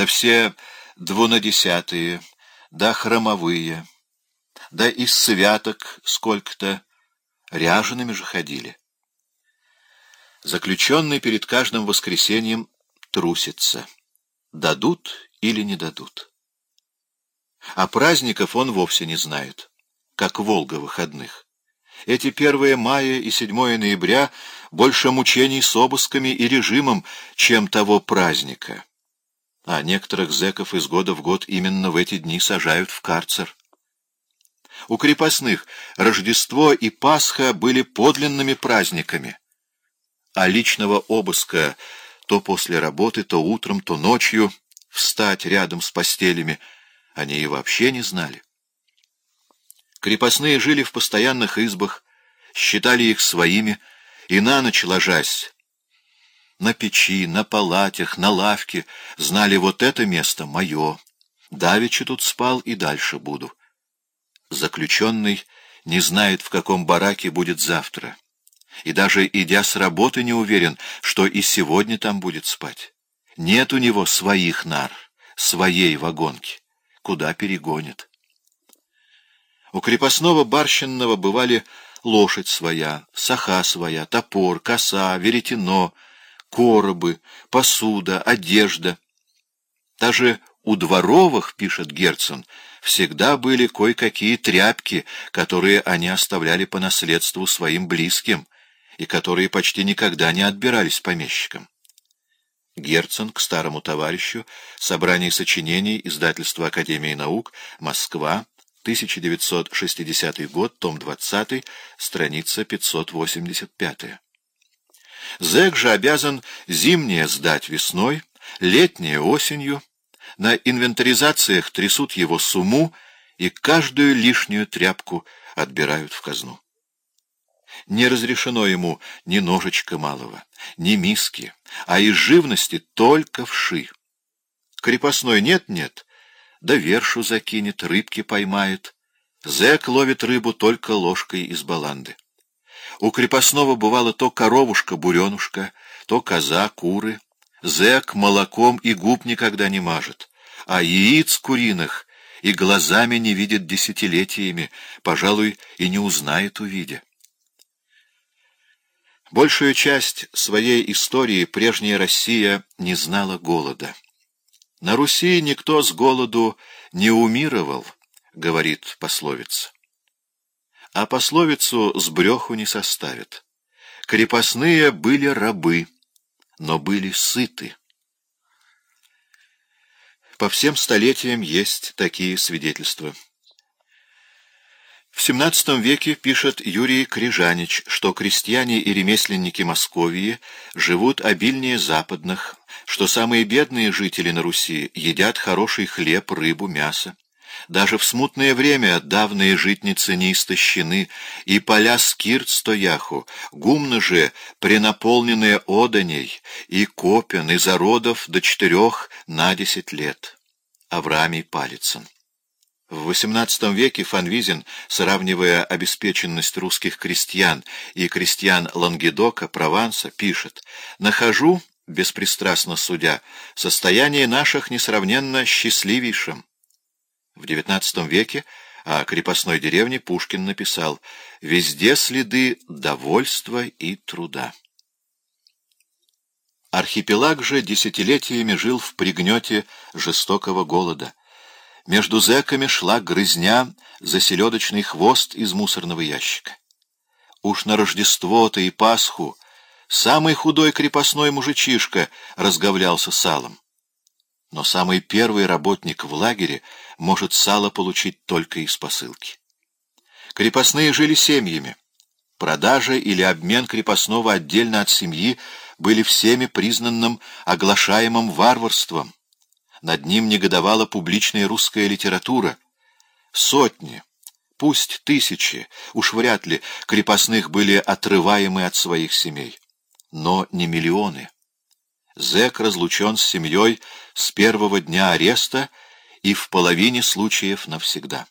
да все двунадесятые, да хромовые, да из святок сколько-то, ряжеными же ходили. Заключенный перед каждым воскресеньем трусится. Дадут или не дадут. А праздников он вовсе не знает, как Волга выходных. Эти 1 мая и 7 ноября больше мучений с обысками и режимом, чем того праздника. А некоторых зэков из года в год именно в эти дни сажают в карцер. У крепостных Рождество и Пасха были подлинными праздниками, а личного обыска то после работы, то утром, то ночью встать рядом с постелями они и вообще не знали. Крепостные жили в постоянных избах, считали их своими, и на ночь ложась, на печи, на палатях, на лавке, знали вот это место мое. Давеча тут спал и дальше буду. Заключенный не знает, в каком бараке будет завтра. И даже идя с работы не уверен, что и сегодня там будет спать. Нет у него своих нар, своей вагонки. Куда перегонит? У крепостного барщинного бывали лошадь своя, саха своя, топор, коса, веретено, коробы, посуда, одежда. Даже у дворовых, пишет Герцен, всегда были кое-какие тряпки, которые они оставляли по наследству своим близким и которые почти никогда не отбирались помещикам. Герцен к старому товарищу, собрание сочинений, издательство Академии наук, Москва, 1960 год, том 20, страница 585. Зэк же обязан зимнее сдать весной, летнее осенью, на инвентаризациях трясут его сумму и каждую лишнюю тряпку отбирают в казну. Не разрешено ему ни ножечка малого, ни миски, а из живности только вши. Крепостной нет-нет, да вершу закинет, рыбки поймает. Зэк ловит рыбу только ложкой из баланды. У крепостного бывало то коровушка-буренушка, то коза, куры. Зэк молоком и губ никогда не мажет, а яиц куриных и глазами не видит десятилетиями, пожалуй, и не узнает увидя. Большую часть своей истории прежняя Россия не знала голода. На Руси никто с голоду не умировал, говорит пословица. А пословицу с бреху не составит. Крепостные были рабы, но были сыты. По всем столетиям есть такие свидетельства. В XVII веке пишет Юрий Крижанич, что крестьяне и ремесленники Московии живут обильнее западных, что самые бедные жители на Руси едят хороший хлеб, рыбу, мясо. Даже в смутное время давние житницы не истощены, и поля скирт стояху, гумно же пренаполненные оданей, и копен, и зародов до четырех на десять лет. Авраамий Палицын в XVIII веке Фанвизин, сравнивая обеспеченность русских крестьян и крестьян Лангедока, Прованса, пишет «Нахожу, беспристрастно судя, состояние наших несравненно счастливейшим». В XIX веке о крепостной деревне Пушкин написал «Везде следы довольства и труда». Архипелаг же десятилетиями жил в пригнете жестокого голода. Между зэками шла грызня за селедочный хвост из мусорного ящика. Уж на Рождество-то и Пасху самый худой крепостной мужичишка разговлялся салом. Но самый первый работник в лагере может сало получить только из посылки. Крепостные жили семьями. Продажа или обмен крепостного отдельно от семьи были всеми признанным оглашаемым варварством. Над ним негодовала публичная русская литература. Сотни, пусть тысячи, уж вряд ли, крепостных были отрываемы от своих семей. Но не миллионы. Зэк разлучен с семьей с первого дня ареста и в половине случаев навсегда.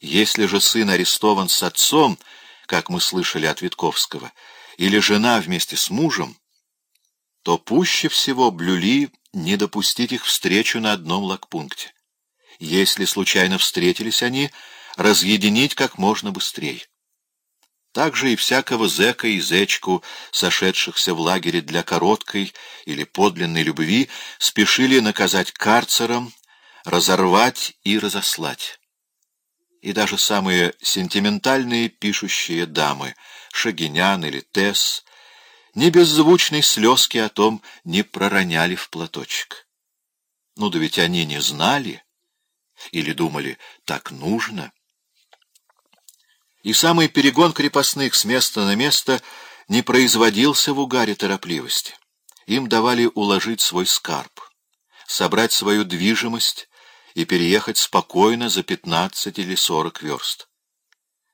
Если же сын арестован с отцом, как мы слышали от Витковского, или жена вместе с мужем, то пуще всего блюли не допустить их встречу на одном лагпункте. Если случайно встретились они, разъединить как можно быстрее. Также и всякого зэка и зечку, сошедшихся в лагере для короткой или подлинной любви, спешили наказать карцером, разорвать и разослать. И даже самые сентиментальные пишущие дамы, Шагинян или Тесс, ни беззвучной слезки о том не пророняли в платочек. Ну да ведь они не знали или думали, так нужно. И самый перегон крепостных с места на место не производился в угаре торопливости. Им давали уложить свой скарб, собрать свою движимость и переехать спокойно за пятнадцать или сорок верст.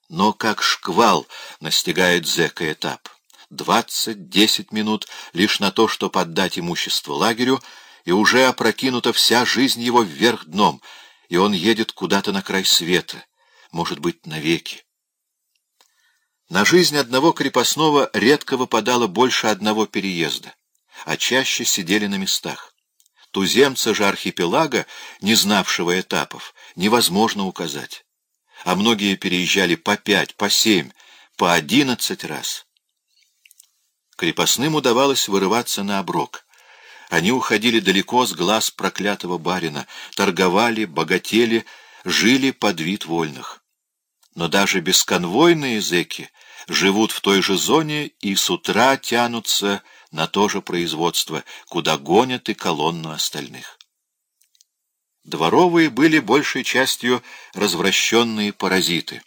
Но как шквал настигает зэка этап. Двадцать-десять минут лишь на то, чтобы отдать имущество лагерю, и уже опрокинута вся жизнь его вверх дном, и он едет куда-то на край света, может быть, навеки. На жизнь одного крепостного редко выпадало больше одного переезда, а чаще сидели на местах. Туземца же архипелага, не знавшего этапов, невозможно указать. А многие переезжали по пять, по семь, по одиннадцать раз. Крепостным удавалось вырываться на оброк. Они уходили далеко с глаз проклятого барина, торговали, богатели, жили под вид вольных. Но даже бесконвойные зэки живут в той же зоне и с утра тянутся на то же производство, куда гонят и колонну остальных. Дворовые были большей частью развращенные паразиты,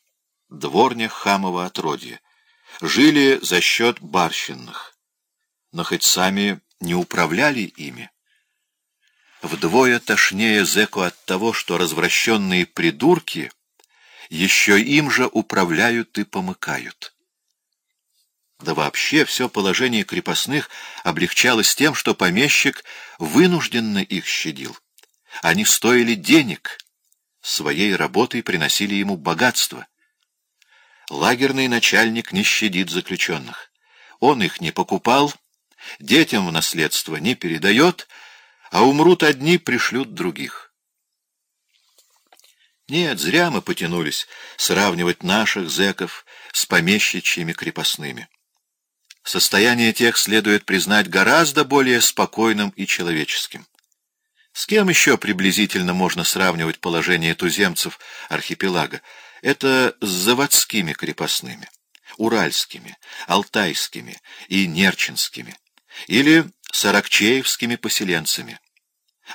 дворня хамова отродья, жили за счет барщинных, но хоть сами не управляли ими. Вдвое тошнее зэку от того, что развращенные придурки еще им же управляют и помыкают. Да вообще все положение крепостных облегчалось тем, что помещик вынужденно их щадил. Они стоили денег, своей работой приносили ему богатство. Лагерный начальник не щадит заключенных. Он их не покупал, детям в наследство не передает, а умрут одни, пришлют других. Нет, зря мы потянулись сравнивать наших зэков с помещичьими крепостными. Состояние тех следует признать гораздо более спокойным и человеческим. С кем еще приблизительно можно сравнивать положение туземцев архипелага? Это с заводскими крепостными, уральскими, алтайскими и нерчинскими, или с аракчеевскими поселенцами.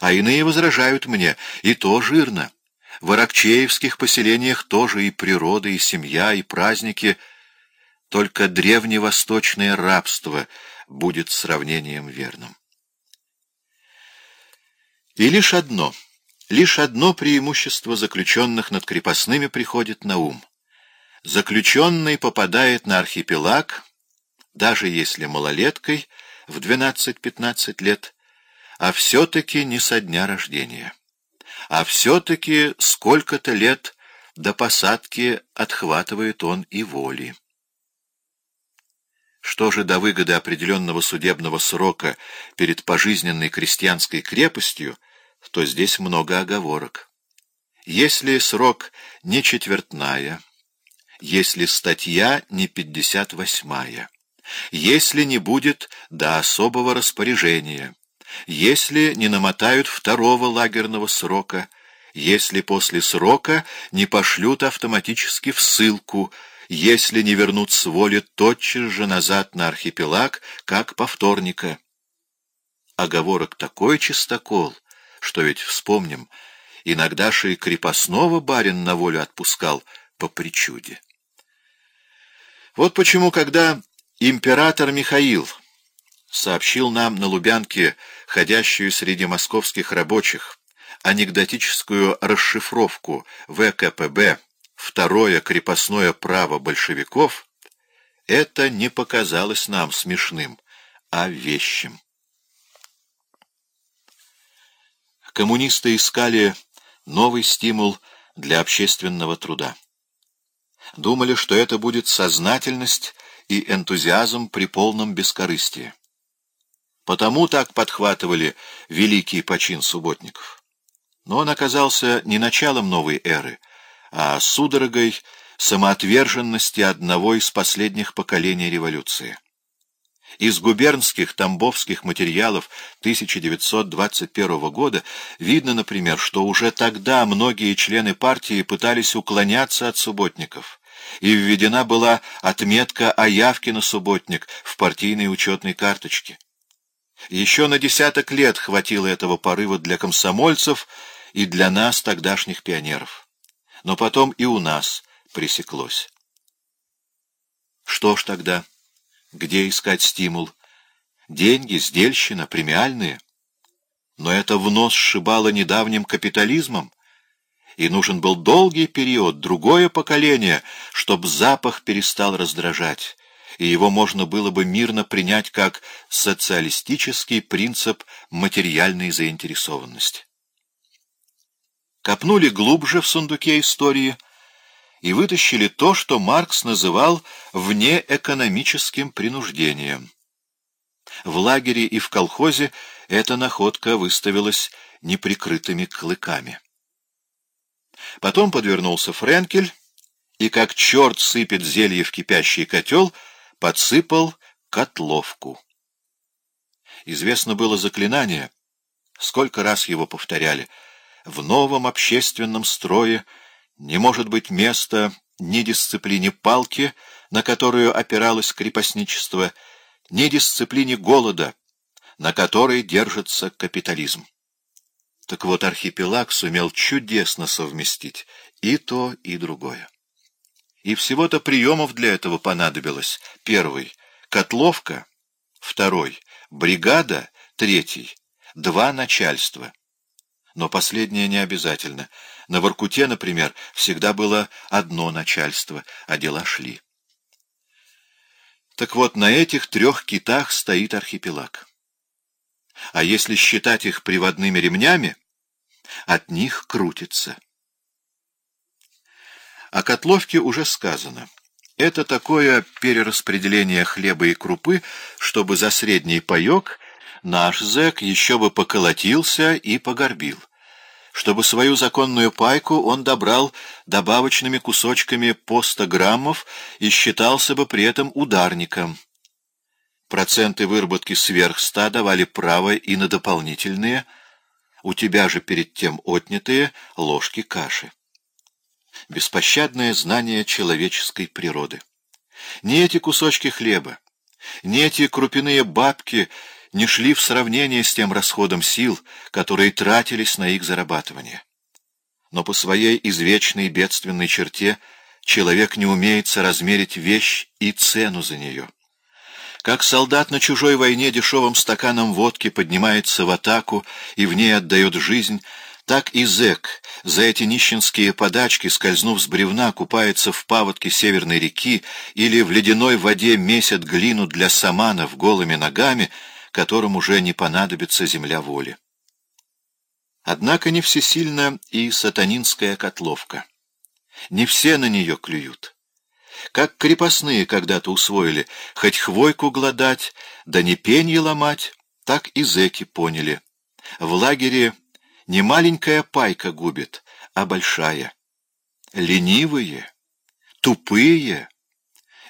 А иные возражают мне, и то жирно. В аракчеевских поселениях тоже и природа, и семья, и праздники. Только древневосточное рабство будет сравнением верным. И лишь одно — Лишь одно преимущество заключенных над крепостными приходит на ум. Заключенный попадает на архипелаг, даже если малолеткой, в 12-15 лет, а все-таки не со дня рождения. А все-таки сколько-то лет до посадки отхватывает он и воли. Что же до выгоды определенного судебного срока перед пожизненной крестьянской крепостью, то здесь много оговорок. Если срок не четвертная, если статья не пятьдесят восьмая, если не будет до особого распоряжения, если не намотают второго лагерного срока, если после срока не пошлют автоматически в ссылку, если не вернут с воли тотчас же назад на архипелаг, как повторника. Оговорок такой чистокол, что ведь, вспомним, иногда же и крепостного барин на волю отпускал по причуде. Вот почему, когда император Михаил сообщил нам на Лубянке, ходящую среди московских рабочих, анекдотическую расшифровку ВКПБ «Второе крепостное право большевиков», это не показалось нам смешным, а вещим. коммунисты искали новый стимул для общественного труда. Думали, что это будет сознательность и энтузиазм при полном бескорыстии. Потому так подхватывали великий почин субботников. Но он оказался не началом новой эры, а судорогой самоотверженности одного из последних поколений революции. Из губернских тамбовских материалов 1921 года видно, например, что уже тогда многие члены партии пытались уклоняться от субботников, и введена была отметка о явке на субботник в партийной учетной карточке. Еще на десяток лет хватило этого порыва для комсомольцев и для нас, тогдашних пионеров. Но потом и у нас пресеклось. Что ж тогда? Где искать стимул? Деньги, сдельщина, премиальные. Но это в нос сшибало недавним капитализмом, и нужен был долгий период, другое поколение, чтобы запах перестал раздражать, и его можно было бы мирно принять как социалистический принцип материальной заинтересованности. Копнули глубже в сундуке истории — и вытащили то, что Маркс называл внеэкономическим принуждением. В лагере и в колхозе эта находка выставилась неприкрытыми клыками. Потом подвернулся Френкель, и как черт сыпет зелье в кипящий котел, подсыпал котловку. Известно было заклинание, сколько раз его повторяли, в новом общественном строе — не может быть места ни дисциплине палки, на которую опиралось крепостничество, ни дисциплине голода, на которой держится капитализм. Так вот, архипелаг сумел чудесно совместить и то, и другое. И всего-то приемов для этого понадобилось. Первый — котловка, второй — бригада, третий — два начальства. Но последнее не обязательно — на Воркуте, например, всегда было одно начальство, а дела шли. Так вот, на этих трех китах стоит архипелаг. А если считать их приводными ремнями, от них крутится. О котловке уже сказано. Это такое перераспределение хлеба и крупы, чтобы за средний паек наш зэк еще бы поколотился и погорбил чтобы свою законную пайку он добрал добавочными кусочками по 100 граммов и считался бы при этом ударником. Проценты выработки сверх 100 давали право и на дополнительные, у тебя же перед тем отнятые ложки каши. Беспощадное знание человеческой природы. Не эти кусочки хлеба, не эти крупяные бабки — не шли в сравнение с тем расходом сил, которые тратились на их зарабатывание. Но по своей извечной бедственной черте человек не умеет соразмерить вещь и цену за нее. Как солдат на чужой войне дешевым стаканом водки поднимается в атаку и в ней отдает жизнь, так и зэк за эти нищенские подачки, скользнув с бревна, купается в паводке северной реки или в ледяной воде месят глину для саманов голыми ногами — которым уже не понадобится земля воли. Однако не всесильна и сатанинская котловка. Не все на нее клюют. Как крепостные когда-то усвоили, хоть хвойку гладать, да не пенье ломать, так и зэки поняли. В лагере не маленькая пайка губит, а большая. Ленивые, тупые,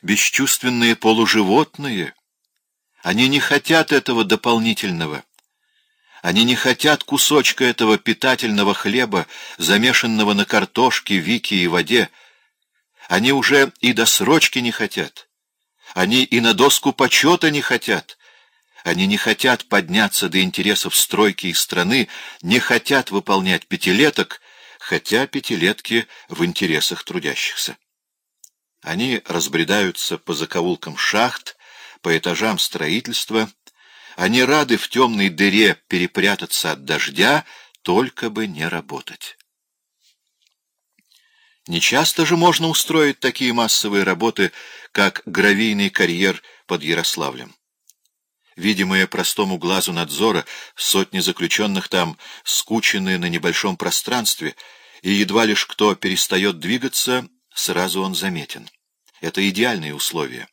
бесчувственные полуживотные — они не хотят этого дополнительного. Они не хотят кусочка этого питательного хлеба, замешанного на картошке, вике и воде. Они уже и до срочки не хотят. Они и на доску почета не хотят. Они не хотят подняться до интересов стройки и страны, не хотят выполнять пятилеток, хотя пятилетки в интересах трудящихся. Они разбредаются по закоулкам шахт, по этажам строительства. Они рады в темной дыре перепрятаться от дождя, только бы не работать. Нечасто же можно устроить такие массовые работы, как гравийный карьер под Ярославлем. Видимые простому глазу надзора, сотни заключенных там скучены на небольшом пространстве, и едва лишь кто перестает двигаться, сразу он заметен. Это идеальные условия.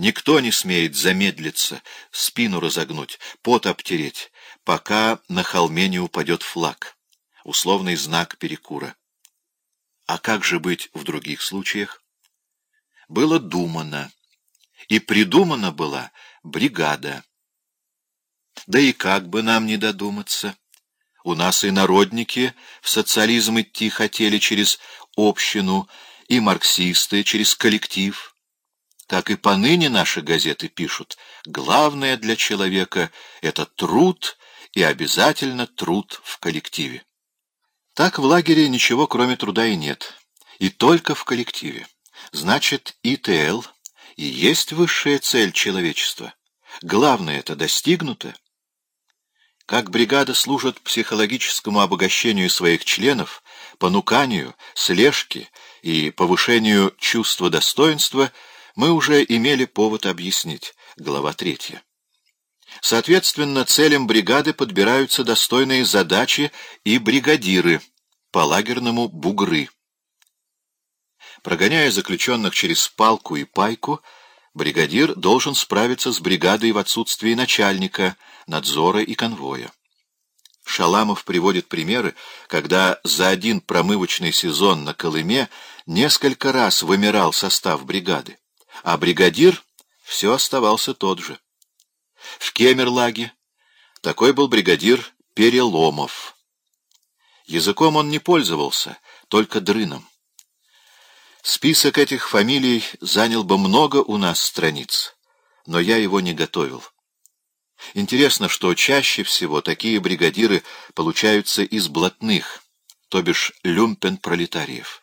Никто не смеет замедлиться, спину разогнуть, пот обтереть, пока на холме не упадет флаг, условный знак перекура. А как же быть в других случаях? Было думано, и придумана была бригада. Да и как бы нам не додуматься? У нас и народники в социализм идти хотели через общину, и марксисты через коллектив. Так и поныне наши газеты пишут, главное для человека — это труд и обязательно труд в коллективе. Так в лагере ничего кроме труда и нет, и только в коллективе. Значит, ИТЛ и есть высшая цель человечества. Главное это достигнуто. Как бригада служит психологическому обогащению своих членов, понуканию, слежке и повышению чувства достоинства — мы уже имели повод объяснить. Глава третья. Соответственно, целям бригады подбираются достойные задачи и бригадиры, по-лагерному бугры. Прогоняя заключенных через палку и пайку, бригадир должен справиться с бригадой в отсутствии начальника, надзора и конвоя. Шаламов приводит примеры, когда за один промывочный сезон на Колыме несколько раз вымирал состав бригады а бригадир все оставался тот же. В Кемерлаге такой был бригадир Переломов. Языком он не пользовался, только дрыном. Список этих фамилий занял бы много у нас страниц, но я его не готовил. Интересно, что чаще всего такие бригадиры получаются из блатных, то бишь люмпен-пролетариев.